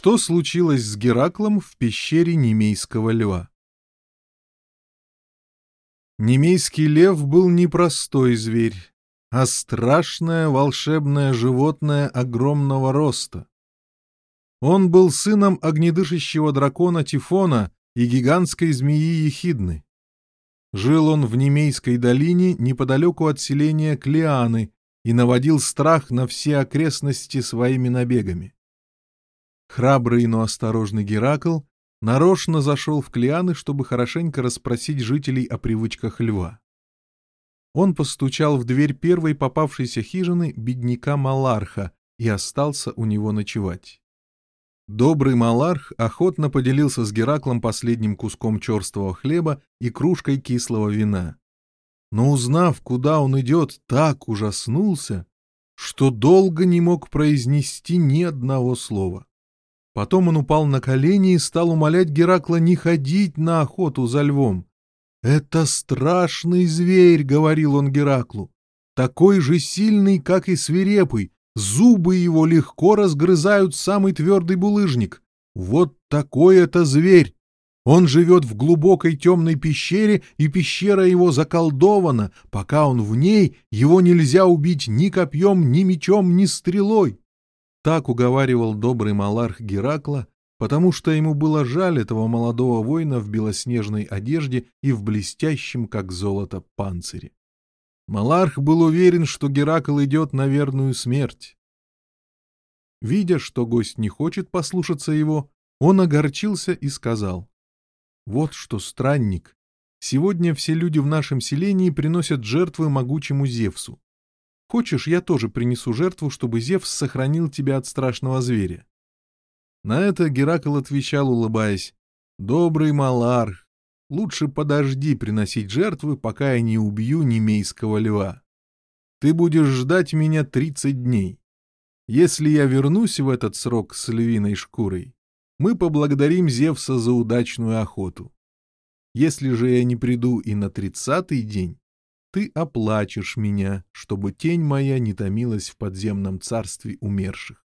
Что случилось с Гераклом в пещере Немейского льва? Немейский лев был не простой зверь, а страшное волшебное животное огромного роста. Он был сыном огнедышащего дракона Тифона и гигантской змеи Ехидны. Жил он в Немейской долине неподалеку от селения Клианы и наводил страх на все окрестности своими набегами. Храбрый, но осторожный Геракл нарочно зашел в Клианы, чтобы хорошенько расспросить жителей о привычках льва. Он постучал в дверь первой попавшейся хижины бедняка Маларха и остался у него ночевать. Добрый Маларх охотно поделился с Гераклом последним куском черствого хлеба и кружкой кислого вина. Но узнав, куда он идет, так ужаснулся, что долго не мог произнести ни одного слова. Потом он упал на колени и стал умолять Геракла не ходить на охоту за львом. «Это страшный зверь», — говорил он Гераклу, — «такой же сильный, как и свирепый, зубы его легко разгрызают самый твердый булыжник. Вот такой это зверь! Он живет в глубокой темной пещере, и пещера его заколдована. Пока он в ней, его нельзя убить ни копьем, ни мечом, ни стрелой. Так уговаривал добрый маларх Геракла, потому что ему было жаль этого молодого воина в белоснежной одежде и в блестящем, как золото, панцире. Маларх был уверен, что Геракл идет на верную смерть. Видя, что гость не хочет послушаться его, он огорчился и сказал, «Вот что, странник, сегодня все люди в нашем селении приносят жертвы могучему Зевсу. Хочешь, я тоже принесу жертву, чтобы Зевс сохранил тебя от страшного зверя?» На это Геракл отвечал, улыбаясь, «Добрый Малар, лучше подожди приносить жертвы, пока я не убью немейского льва. Ты будешь ждать меня тридцать дней. Если я вернусь в этот срок с львиной шкурой, мы поблагодарим Зевса за удачную охоту. Если же я не приду и на тридцатый день, ты оплачешь меня, чтобы тень моя не томилась в подземном царстве умерших.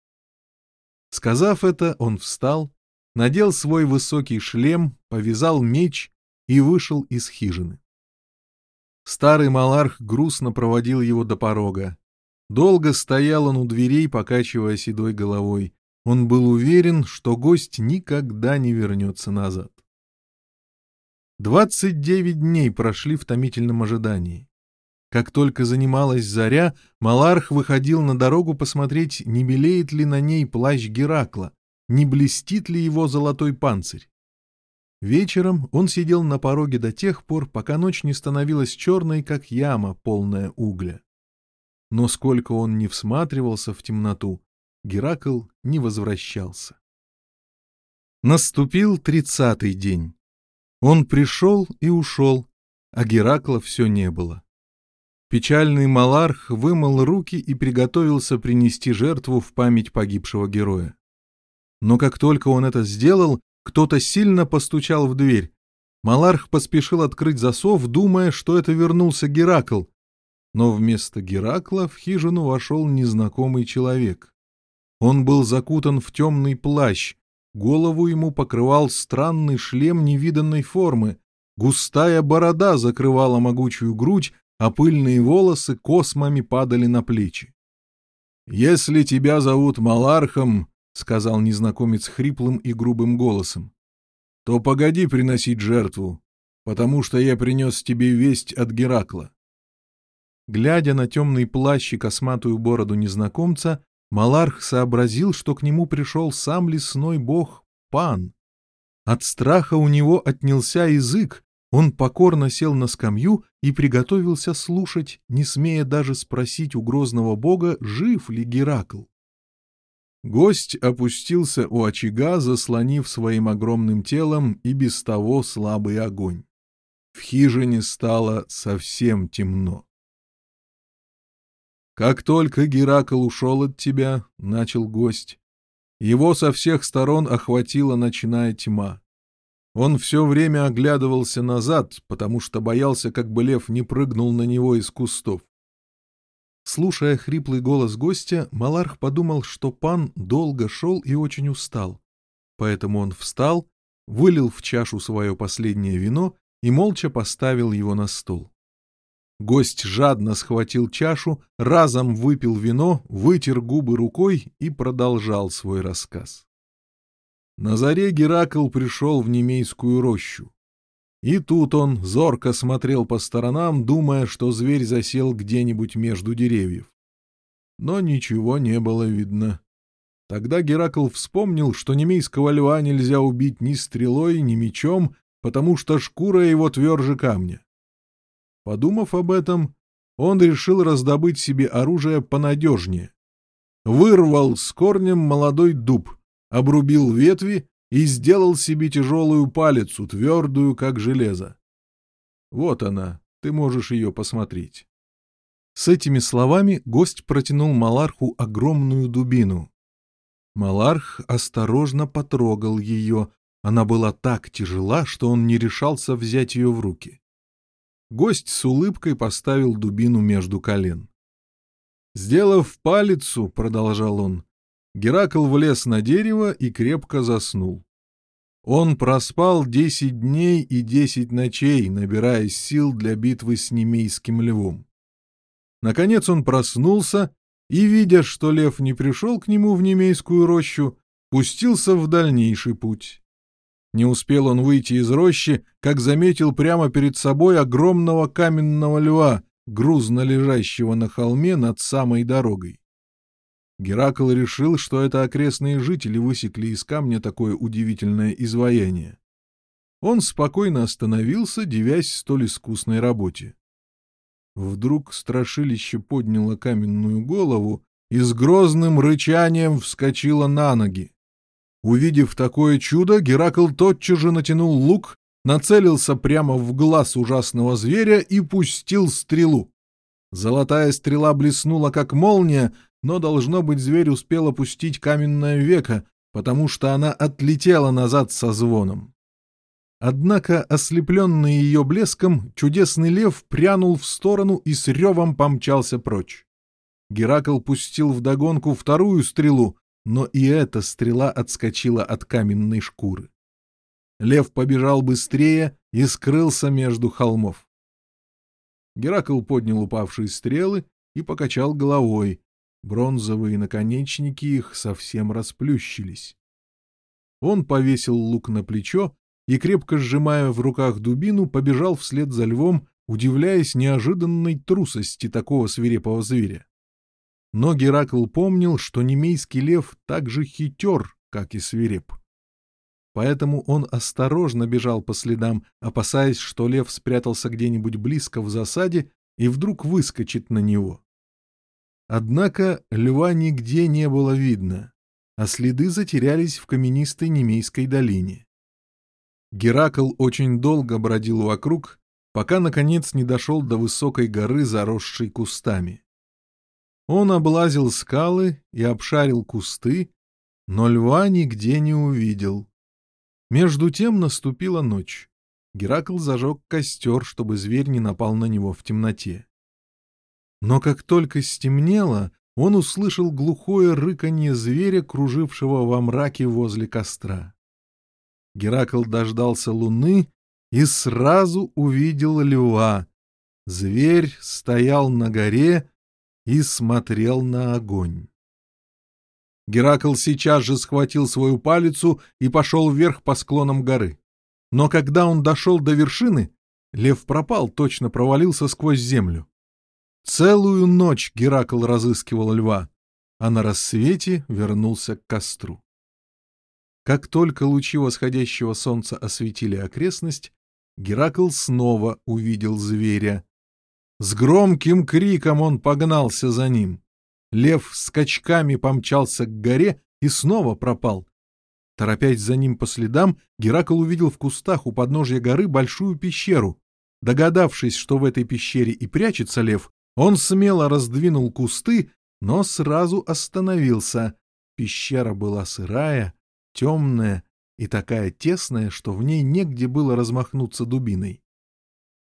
Сказав это, он встал, надел свой высокий шлем, повязал меч и вышел из хижины. Старый маларх грустно проводил его до порога. Долго стоял он у дверей, покачивая седой головой. Он был уверен, что гость никогда не вернется назад. Двадцать девять дней прошли в томительном ожидании. Как только занималась заря, Маларх выходил на дорогу посмотреть, не белеет ли на ней плащ Геракла, не блестит ли его золотой панцирь. Вечером он сидел на пороге до тех пор, пока ночь не становилась черной, как яма, полная угля. Но сколько он не всматривался в темноту, Геракл не возвращался. Наступил тридцатый день. Он пришел и ушел, а Геракла все не было. Печальный маларх вымыл руки и приготовился принести жертву в память погибшего героя. Но как только он это сделал, кто-то сильно постучал в дверь. Маларх поспешил открыть засов, думая, что это вернулся Геракл. Но вместо Геракла в хижину вошел незнакомый человек. Он был закутан в темный плащ, голову ему покрывал странный шлем невиданной формы, густая борода закрывала могучую грудь, а пыльные волосы космами падали на плечи. «Если тебя зовут Малархом», — сказал незнакомец хриплым и грубым голосом, — «то погоди приносить жертву, потому что я принес тебе весть от Геракла». Глядя на темный плащ и косматую бороду незнакомца, Маларх сообразил, что к нему пришел сам лесной бог Пан. От страха у него отнялся язык, он покорно сел на скамью и приготовился слушать, не смея даже спросить у грозного бога, жив ли Геракл. Гость опустился у очага, заслонив своим огромным телом и без того слабый огонь. В хижине стало совсем темно. «Как только Геракл ушел от тебя, — начал гость, — его со всех сторон охватила ночная тьма. Он все время оглядывался назад, потому что боялся, как бы лев не прыгнул на него из кустов. Слушая хриплый голос гостя, Маларх подумал, что пан долго шел и очень устал. Поэтому он встал, вылил в чашу свое последнее вино и молча поставил его на стол. Гость жадно схватил чашу, разом выпил вино, вытер губы рукой и продолжал свой рассказ. На заре Геракл пришел в Немейскую рощу. И тут он зорко смотрел по сторонам, думая, что зверь засел где-нибудь между деревьев. Но ничего не было видно. Тогда Геракл вспомнил, что немейского льва нельзя убить ни стрелой, ни мечом, потому что шкура его тверже камня. Подумав об этом, он решил раздобыть себе оружие понадежнее. Вырвал с корнем молодой дуб, обрубил ветви и сделал себе тяжелую палицу, твердую, как железо. Вот она, ты можешь ее посмотреть. С этими словами гость протянул Маларху огромную дубину. Маларх осторожно потрогал ее, она была так тяжела, что он не решался взять ее в руки. Гость с улыбкой поставил дубину между колен. «Сделав палицу, — продолжал он, Геракл влез на дерево и крепко заснул. Он проспал десять дней и десять ночей, набирая сил для битвы с немейским львом. Наконец он проснулся и, видя, что лев не пришел к нему в немейскую рощу, пустился в дальнейший путь. Не успел он выйти из рощи, как заметил прямо перед собой огромного каменного льва, грузно лежащего на холме над самой дорогой. Геракл решил, что это окрестные жители высекли из камня такое удивительное изваяние. Он спокойно остановился, дивясь столь искусной работе. Вдруг страшилище подняло каменную голову и с грозным рычанием вскочило на ноги. Увидев такое чудо, Геракл тотчас же натянул лук, нацелился прямо в глаз ужасного зверя и пустил стрелу. Золотая стрела блеснула, как молния, но, должно быть, зверь успел опустить каменное веко, потому что она отлетела назад со звоном. Однако, ослепленный ее блеском, чудесный лев прянул в сторону и с ревом помчался прочь. Геракл пустил вдогонку вторую стрелу, но и эта стрела отскочила от каменной шкуры. Лев побежал быстрее и скрылся между холмов. Геракл поднял упавшие стрелы и покачал головой, Бронзовые наконечники их совсем расплющились. Он повесил лук на плечо и, крепко сжимая в руках дубину, побежал вслед за львом, удивляясь неожиданной трусости такого свирепого зверя. Но Геракл помнил, что немейский лев так же хитер, как и свиреп. Поэтому он осторожно бежал по следам, опасаясь, что лев спрятался где-нибудь близко в засаде и вдруг выскочит на него. Однако льва нигде не было видно, а следы затерялись в каменистой Немейской долине. Геракл очень долго бродил вокруг, пока, наконец, не дошел до высокой горы, заросшей кустами. Он облазил скалы и обшарил кусты, но льва нигде не увидел. Между тем наступила ночь. Геракл зажег костер, чтобы зверь не напал на него в темноте. Но как только стемнело, он услышал глухое рыканье зверя, кружившего во мраке возле костра. Геракл дождался луны и сразу увидел льва. Зверь стоял на горе и смотрел на огонь. Геракл сейчас же схватил свою палицу и пошел вверх по склонам горы. Но когда он дошел до вершины, лев пропал, точно провалился сквозь землю. Целую ночь Геракл разыскивал льва, а на рассвете вернулся к костру. Как только лучи восходящего солнца осветили окрестность, Геракл снова увидел зверя. С громким криком он погнался за ним. Лев скачками помчался к горе и снова пропал. Торопясь за ним по следам, Геракл увидел в кустах у подножья горы большую пещеру. Догадавшись, что в этой пещере и прячется лев, он смело раздвинул кусты, но сразу остановился. Пещера была сырая, темная и такая тесная, что в ней негде было размахнуться дубиной.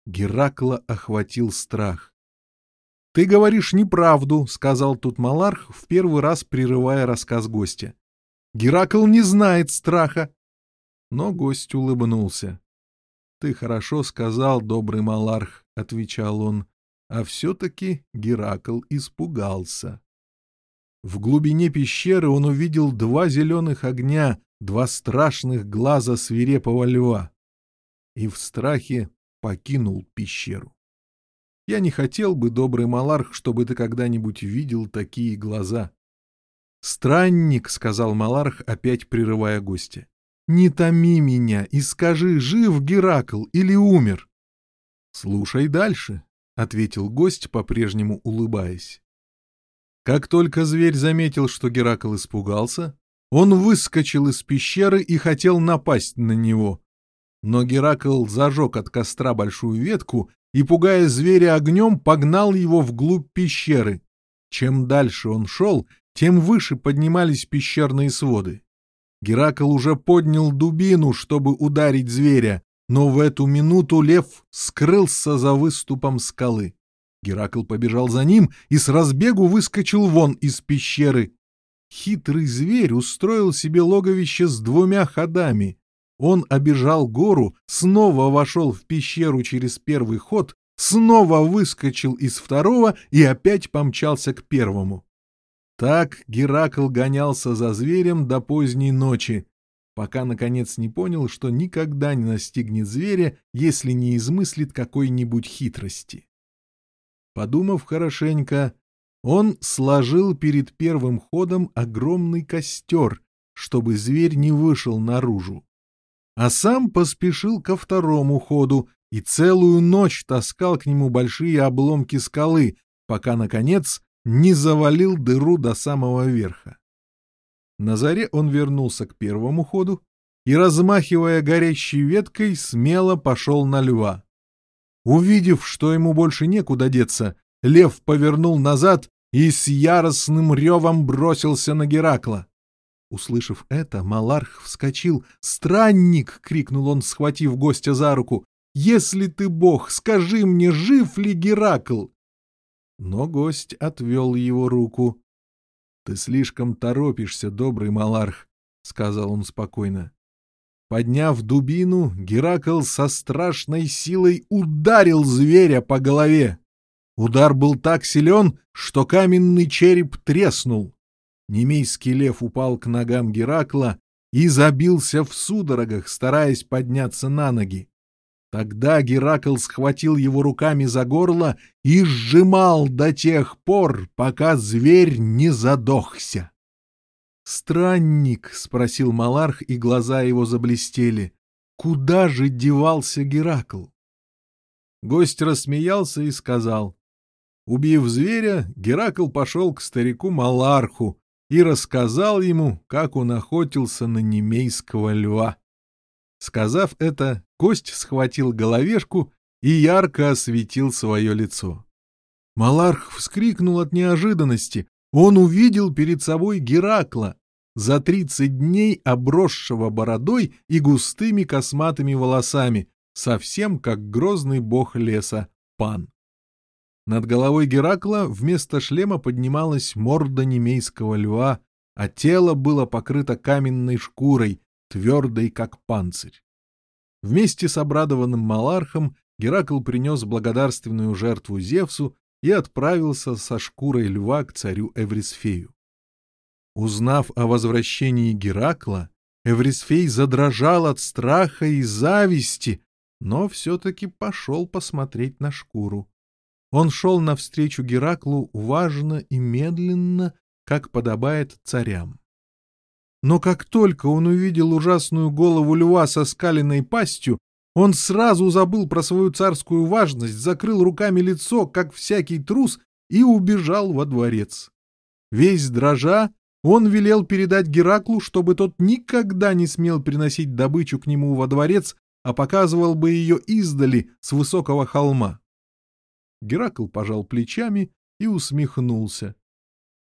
Геракла охватил страх. — Ты говоришь неправду, — сказал тут Маларх, в первый раз прерывая рассказ гостя. — Геракл не знает страха. Но гость улыбнулся. — Ты хорошо сказал, добрый Маларх, — отвечал он. А все-таки Геракл испугался. В глубине пещеры он увидел два зеленых огня, два страшных глаза свирепого льва. И в страхе покинул пещеру. Я не хотел бы, добрый Маларх, чтобы ты когда-нибудь видел такие глаза. «Странник», — сказал Маларх, опять прерывая гостя, — «не томи меня и скажи, жив Геракл или умер?» «Слушай дальше», — ответил гость, по-прежнему улыбаясь. Как только зверь заметил, что Геракл испугался, он выскочил из пещеры и хотел напасть на него. Но Геракл зажег от костра большую ветку и, пугая зверя огнем, погнал его вглубь пещеры. Чем дальше он шел, тем выше поднимались пещерные своды. Геракл уже поднял дубину, чтобы ударить зверя, но в эту минуту лев скрылся за выступом скалы. Геракл побежал за ним и с разбегу выскочил вон из пещеры. Хитрый зверь устроил себе логовище с двумя ходами. Он обежал гору, снова вошел в пещеру через первый ход, снова выскочил из второго и опять помчался к первому. Так Геракл гонялся за зверем до поздней ночи пока, наконец, не понял, что никогда не настигнет зверя, если не измыслит какой-нибудь хитрости. Подумав хорошенько, он сложил перед первым ходом огромный костер, чтобы зверь не вышел наружу. А сам поспешил ко второму ходу и целую ночь таскал к нему большие обломки скалы, пока, наконец, не завалил дыру до самого верха. На заре он вернулся к первому ходу и, размахивая горящей веткой, смело пошел на льва. Увидев, что ему больше некуда деться, лев повернул назад и с яростным ревом бросился на Геракла. Услышав это, Маларх вскочил. «Странник!» — крикнул он, схватив гостя за руку. «Если ты бог, скажи мне, жив ли Геракл?» Но гость отвел его руку. «Ты слишком торопишься, добрый маларх», — сказал он спокойно. Подняв дубину, Геракл со страшной силой ударил зверя по голове. Удар был так силен, что каменный череп треснул. Немейский лев упал к ногам Геракла и забился в судорогах, стараясь подняться на ноги. Тогда Геракл схватил его руками за горло и сжимал до тех пор, пока зверь не задохся. «Странник», — спросил Маларх, и глаза его заблестели, — «куда же девался Геракл?» Гость рассмеялся и сказал, «Убив зверя, Геракл пошел к старику Маларху и рассказал ему, как он охотился на немейского льва». Сказав это, Кость схватил головешку и ярко осветил свое лицо. Маларх вскрикнул от неожиданности. Он увидел перед собой Геракла, за тридцать дней обросшего бородой и густыми косматыми волосами, совсем как грозный бог леса Пан. Над головой Геракла вместо шлема поднималась морда немейского льва, а тело было покрыто каменной шкурой, твердой, как панцирь. Вместе с обрадованным Малархом Геракл принес благодарственную жертву Зевсу и отправился со шкурой льва к царю Эврисфею. Узнав о возвращении Геракла, Эврисфей задрожал от страха и зависти, но все-таки пошел посмотреть на шкуру. Он шел навстречу Гераклу важно и медленно, как подобает царям. Но как только он увидел ужасную голову льва со скаленной пастью, он сразу забыл про свою царскую важность, закрыл руками лицо, как всякий трус, и убежал во дворец. Весь дрожа, он велел передать Гераклу, чтобы тот никогда не смел приносить добычу к нему во дворец, а показывал бы ее издали с высокого холма. Геракл пожал плечами и усмехнулся,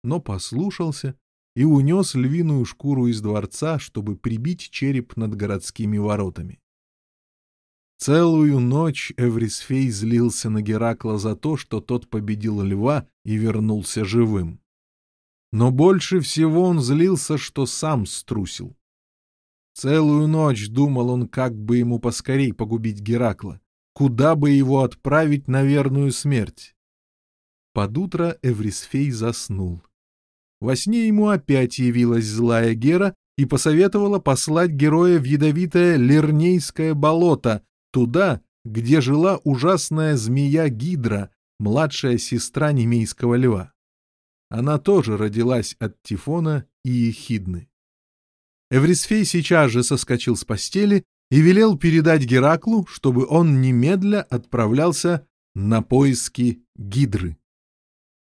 но послушался и унес львиную шкуру из дворца, чтобы прибить череп над городскими воротами. Целую ночь Эврисфей злился на Геракла за то, что тот победил льва и вернулся живым. Но больше всего он злился, что сам струсил. Целую ночь думал он, как бы ему поскорей погубить Геракла, куда бы его отправить на верную смерть. Под утро Эврисфей заснул. Во сне ему опять явилась злая Гера и посоветовала послать героя в ядовитое Лернейское болото, туда, где жила ужасная змея Гидра, младшая сестра немейского льва. Она тоже родилась от Тифона и Ехидны. Эврисфей сейчас же соскочил с постели и велел передать Гераклу, чтобы он немедля отправлялся на поиски Гидры.